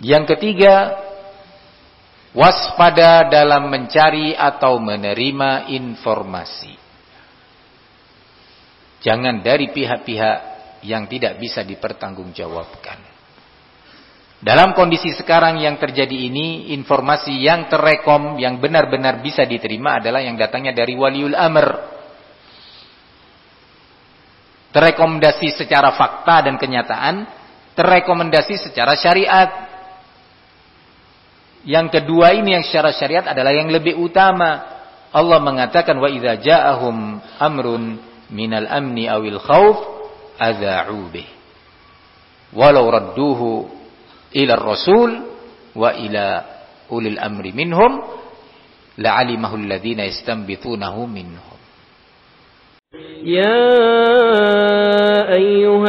Yang ketiga, waspada dalam mencari atau menerima informasi. Jangan dari pihak-pihak yang tidak bisa dipertanggungjawabkan. Dalam kondisi sekarang yang terjadi ini, informasi yang terekom, yang benar-benar bisa diterima adalah yang datangnya dari waliul amr. Terekomendasi secara fakta dan kenyataan, terekomendasi secara syariat. Yang kedua ini yang secara syariat adalah yang lebih utama. Allah mengatakan wa idza ja'ahum amrun minal amni awil khauf adza'u bih. Walau radduhu ila rasul wa ila ulil amri minhum la'alimahu alladhina yastanbitunahu minhum يا أيها